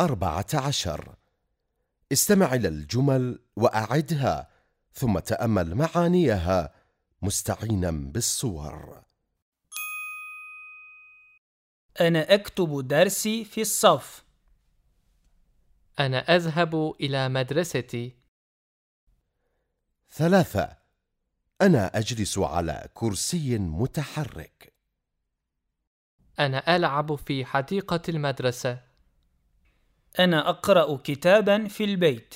أربعة عشر. استمع إلى الجمل وأعدها ثم تأمل معانيها مستعينا بالصور. أنا أكتب درسي في الصف. أنا أذهب إلى مدرستي. ثلاثة. أنا أجلس على كرسي متحرك. أنا ألعب في حديقة المدرسة. أنا أقرأ كتابا في البيت.